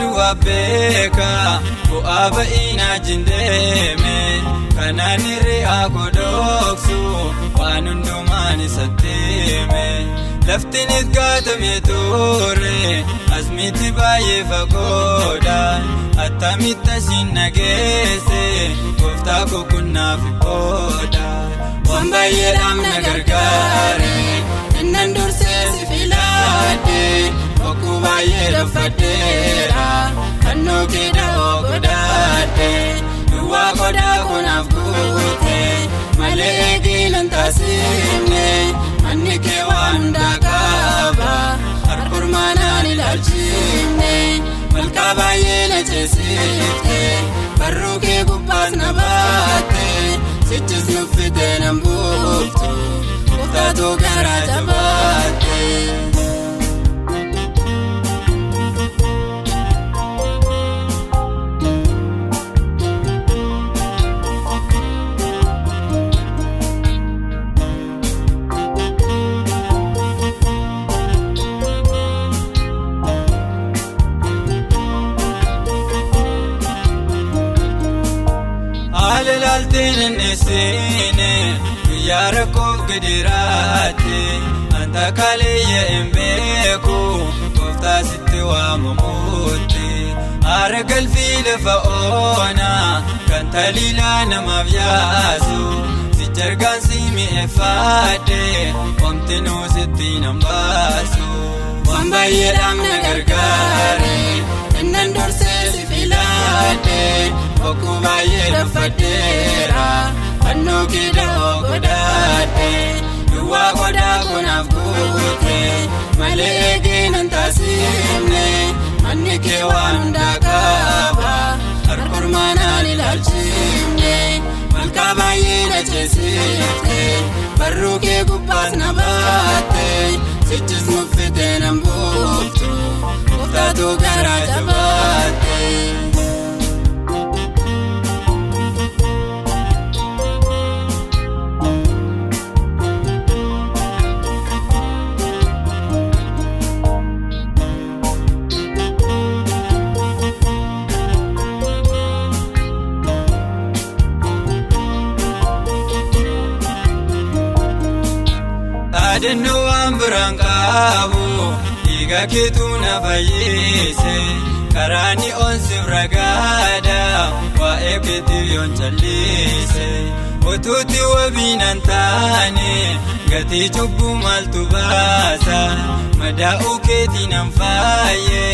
Du'a beeka bu'aa ba'iinaa jindeeme kanaan hir'aa godhoksu waan hundumaan isatti hime laftinis gaatamee ture asmiitti baay'ee fagoodha attamitti asiin nageesse gooftaa kokunnaaf booda waan baay'eedhaaf na baay'ee laffadheera fannoo keedhaa godhaadhe duwwaa qodaa kunaaf guute malee eegilan taasifne manni kee waan hundaa qaba harkurmaanaan ilaalchifne malkaa baay'ee na ceesifte barruu kee gubbaas na baatte sichis nuffite nan buuftu gooftaatu garaa Laalteen inneessine guyyaa rakkoof gidiraatti anta kaleeyya hin beeku gooftaa sitti waamamuutti haara galfii lafa oona kan taliilaa namaaf yaasu si jargaan si mi'eeffaadhe omti nuu sitti nan baasu waan baay'eedhaaf na gargaare innan dursee si filaadhe. Bokkuu baay'ee laffadheera fannoo keedhaa godhaadhe duwwaa qodaa kunaaf guute malee eeginan taasifne manni kee waan hundaa qaba harkurmaanaan ilaalchifne malkaa baay'ee na ceesifte barruu kee gubbaas na baatte sichis nuffite nan buuftu gooftaatu garaa jabaatte. Dhaadannoo waan biraan qabu dhiiga keetu na fayyise karaa ni onsiif ragaadha waa'ee keetiif yoon callise utuutti wabii nan taane gatii cubbuu maaltu baasa madaa'uu keetii nan faaye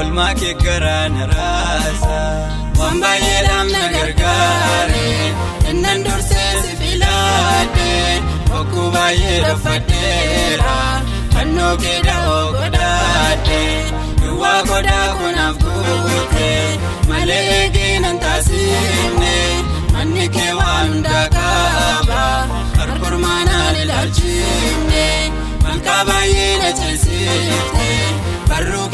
olmaa kee garaa na raasa waan baay'eedhaaf na gargaare innan dursee si filaadhe. Bokkuu baay'ee laffadheera fannoo keedhaa godhaadhe duwwaa qodaa kunaaf guute malee eeginan taasifne manni kee waan hundaa qaba harkurmaanaan ilaalchifne malkaa baay'ee na ceesifte barruu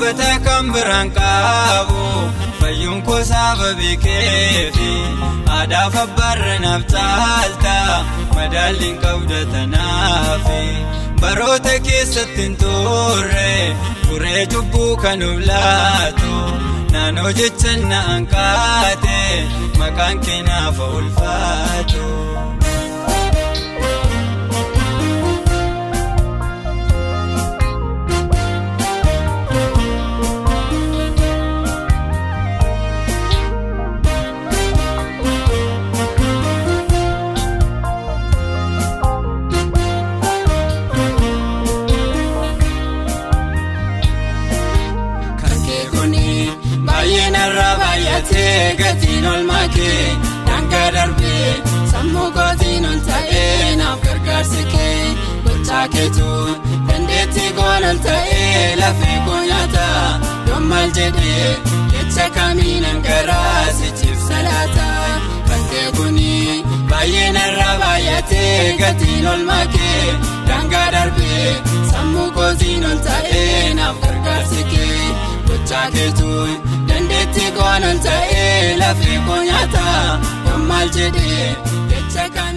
Dhaabata kan biraan qabu fayyuun koosaa babeekeefi aadaaf abbaarra naaf caalta madaalliin qabda tanaafi baroota keessatti hin turre furee cubbuu kan laatu naannoo jecha na'an kaate maqaan keenyaaf ulfaatu. Gatiin olmaa kee daangaa darbee sammuu kootiin ol ta'ee naaf gargaarsi kee gochaa keetuun dandeettii koon ol ta'ee lafee koo nyaata yoom maal jedhee jecha kamiin hangaraa sichiif salaata kan kee kuni baay'een irraa baay'atee gatiin olmaa kee daangaa darbee sammuu kootiin ol ta'ee naaf gargaarsi kee. gochaa keetuun dandeettii koon ol ta'ee lafee koo nyaata yoom maal jedhee jecha kan.